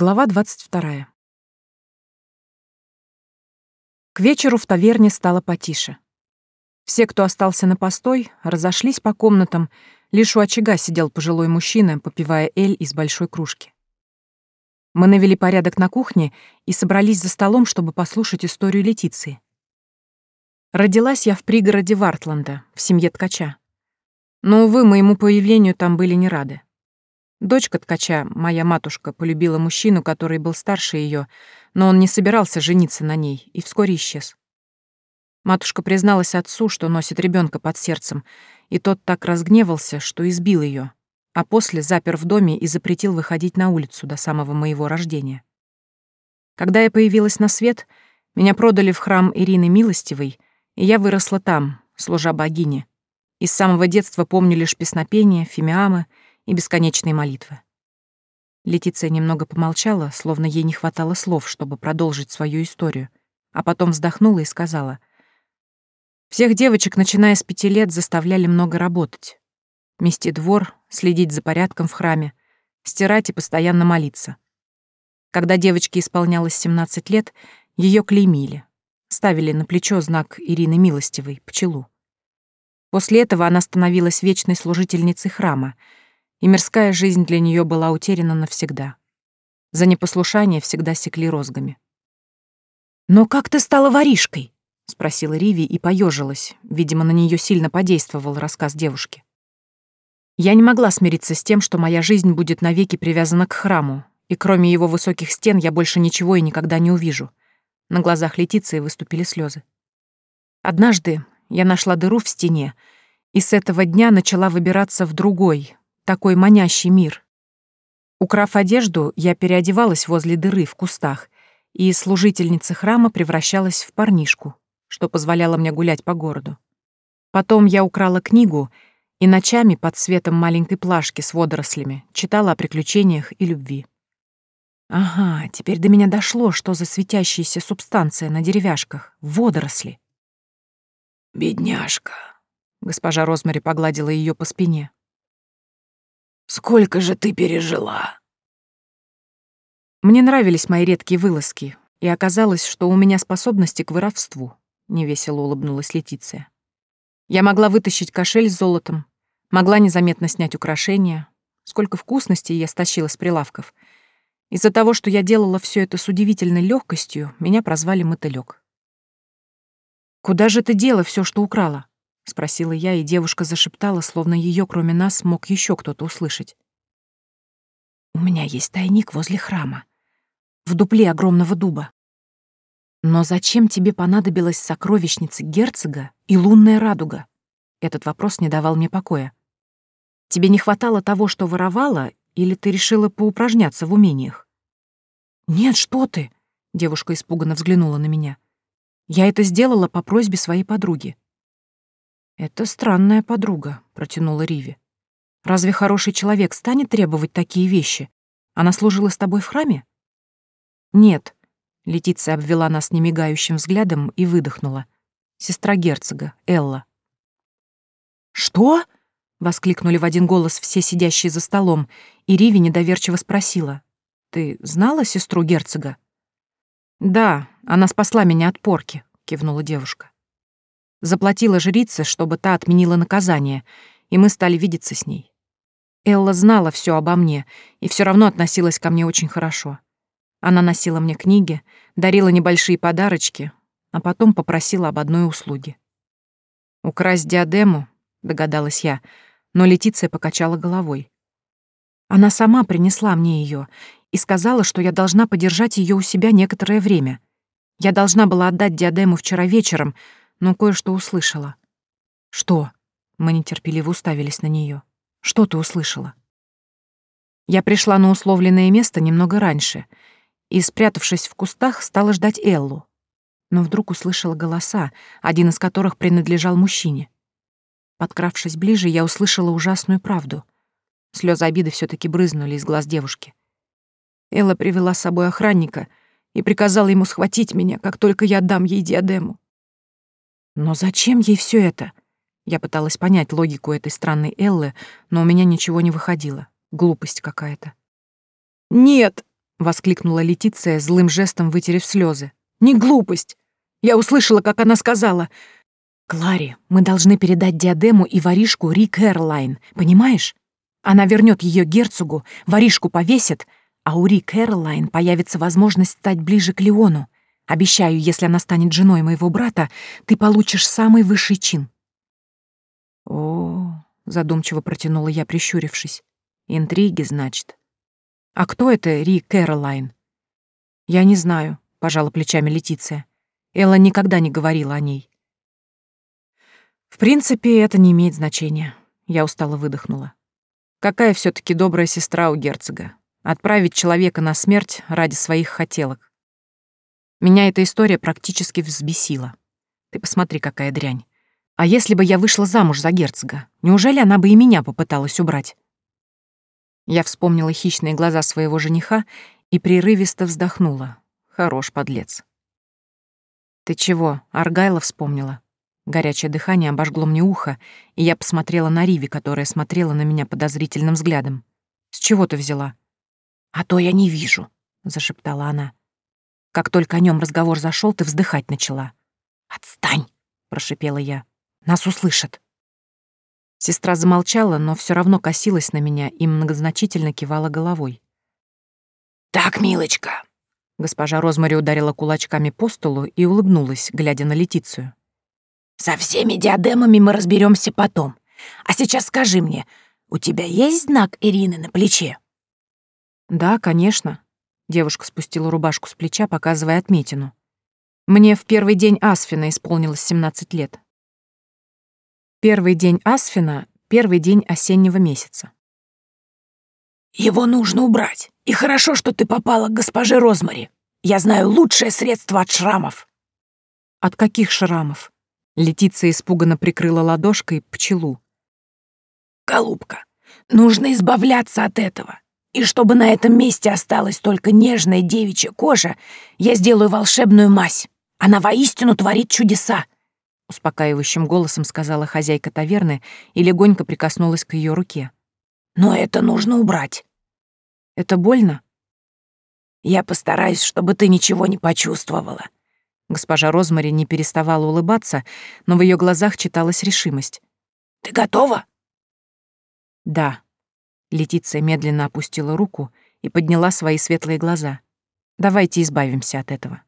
Глава 22. К вечеру в таверне стало потише. Все, кто остался на постой, разошлись по комнатам, лишь у очага сидел пожилой мужчина, попивая эль из большой кружки. Мы навели порядок на кухне и собрались за столом, чтобы послушать историю Летиции. Родилась я в пригороде Вартланда, в семье ткача. Но, увы, моему появлению там были не рады. Дочка ткача, моя матушка, полюбила мужчину, который был старше ее, но он не собирался жениться на ней и вскоре исчез. Матушка призналась отцу, что носит ребенка под сердцем, и тот так разгневался, что избил ее, а после запер в доме и запретил выходить на улицу до самого моего рождения. Когда я появилась на свет, меня продали в храм Ирины Милостивой, и я выросла там, служа богине. И с самого детства помню лишь песнопения, фимиамы — и бесконечные молитвы. Летиция немного помолчала, словно ей не хватало слов, чтобы продолжить свою историю, а потом вздохнула и сказала. «Всех девочек, начиная с пяти лет, заставляли много работать. Мести двор, следить за порядком в храме, стирать и постоянно молиться. Когда девочке исполнялось 17 лет, ее клеймили, ставили на плечо знак Ирины Милостивой, пчелу. После этого она становилась вечной служительницей храма — и мирская жизнь для нее была утеряна навсегда. За непослушание всегда секли розгами. «Но как ты стала воришкой?» — спросила Риви и поежилась. Видимо, на нее сильно подействовал рассказ девушки. Я не могла смириться с тем, что моя жизнь будет навеки привязана к храму, и кроме его высоких стен я больше ничего и никогда не увижу. На глазах Летиции выступили слезы. Однажды я нашла дыру в стене, и с этого дня начала выбираться в другой, такой манящий мир. Украв одежду, я переодевалась возле дыры в кустах, и служительница храма превращалась в парнишку, что позволяло мне гулять по городу. Потом я украла книгу и ночами под светом маленькой плашки с водорослями читала о приключениях и любви. Ага, теперь до меня дошло, что за светящаяся субстанция на деревяшках — водоросли. «Бедняжка», — госпожа Розмари погладила ее по спине. Сколько же ты пережила?» Мне нравились мои редкие вылазки, и оказалось, что у меня способности к воровству, — невесело улыбнулась Летиция. Я могла вытащить кошель с золотом, могла незаметно снять украшения. Сколько вкусностей я стащила с прилавков. Из-за того, что я делала все это с удивительной легкостью, меня прозвали мотылёк. «Куда же ты дела все, что украла?» — спросила я, и девушка зашептала, словно ее, кроме нас, мог еще кто-то услышать. «У меня есть тайник возле храма, в дупле огромного дуба. Но зачем тебе понадобилась сокровищница герцога и лунная радуга?» Этот вопрос не давал мне покоя. «Тебе не хватало того, что воровала, или ты решила поупражняться в умениях?» «Нет, что ты!» — девушка испуганно взглянула на меня. «Я это сделала по просьбе своей подруги. «Это странная подруга», — протянула Риви. «Разве хороший человек станет требовать такие вещи? Она служила с тобой в храме?» «Нет», — Летиция обвела нас немигающим взглядом и выдохнула. «Сестра герцога, Элла». «Что?» — воскликнули в один голос все сидящие за столом, и Риви недоверчиво спросила. «Ты знала сестру герцога?» «Да, она спасла меня от порки», — кивнула девушка. Заплатила жрица, чтобы та отменила наказание, и мы стали видеться с ней. Элла знала все обо мне и все равно относилась ко мне очень хорошо. Она носила мне книги, дарила небольшие подарочки, а потом попросила об одной услуге. «Украсть диадему», — догадалась я, но Летиция покачала головой. Она сама принесла мне ее и сказала, что я должна подержать ее у себя некоторое время. Я должна была отдать диадему вчера вечером, но кое-что услышала. «Что?» — мы нетерпеливо уставились на нее. «Что ты услышала?» Я пришла на условленное место немного раньше и, спрятавшись в кустах, стала ждать Эллу. Но вдруг услышала голоса, один из которых принадлежал мужчине. Подкравшись ближе, я услышала ужасную правду. Слезы обиды все таки брызнули из глаз девушки. Элла привела с собой охранника и приказала ему схватить меня, как только я отдам ей диадему. Но зачем ей все это? Я пыталась понять логику этой странной Эллы, но у меня ничего не выходило. Глупость какая-то. «Нет!» —— воскликнула Летиция, злым жестом вытерев слезы. «Не глупость! Я услышала, как она сказала. Кларе, мы должны передать диадему и воришку Рик Эрлайн, понимаешь? Она вернет ее герцогу, воришку повесит, а у Рик Эрлайн появится возможность стать ближе к Леону. Обещаю, если она станет женой моего брата, ты получишь самый высший чин». «О, — задумчиво протянула я, прищурившись. «Интриги, значит. А кто это Ри Кэролайн?» «Я не знаю», — пожала плечами Летиция. Элла никогда не говорила о ней. «В принципе, это не имеет значения», — я устало выдохнула. «Какая все таки добрая сестра у герцога? Отправить человека на смерть ради своих хотелок. Меня эта история практически взбесила. Ты посмотри, какая дрянь. А если бы я вышла замуж за герцога, неужели она бы и меня попыталась убрать? Я вспомнила хищные глаза своего жениха и прерывисто вздохнула. Хорош подлец. «Ты чего, Аргайла вспомнила?» Горячее дыхание обожгло мне ухо, и я посмотрела на Риви, которая смотрела на меня подозрительным взглядом. «С чего ты взяла?» «А то я не вижу», — зашептала она. Как только о нем разговор зашел, ты вздыхать начала. «Отстань!» — прошипела я. Нас услышат». Сестра замолчала, но все равно косилась на меня и многозначительно кивала головой. «Так, милочка!» Госпожа Розмари ударила кулачками по столу и улыбнулась, глядя на Летицию. «Со всеми диадемами мы разберемся потом. А сейчас скажи мне, у тебя есть знак Ирины на плече?» «Да, конечно». Девушка спустила рубашку с плеча, показывая отметину. «Мне в первый день Асфина исполнилось 17 лет. Первый день Асфина — первый день осеннего месяца. «Его нужно убрать. И хорошо, что ты попала к госпоже Розмари. Я знаю лучшее средство от шрамов». «От каких шрамов?» Летиция испуганно прикрыла ладошкой пчелу. «Голубка, нужно избавляться от этого. И чтобы на этом месте осталась только нежная девичья кожа, я сделаю волшебную мазь. Она воистину творит чудеса успокаивающим голосом сказала хозяйка таверны и легонько прикоснулась к ее руке. Но это нужно убрать. Это больно? Я постараюсь, чтобы ты ничего не почувствовала. Госпожа Розмари не переставала улыбаться, но в ее глазах читалась решимость. Ты готова? Да. Летиция медленно опустила руку и подняла свои светлые глаза. Давайте избавимся от этого.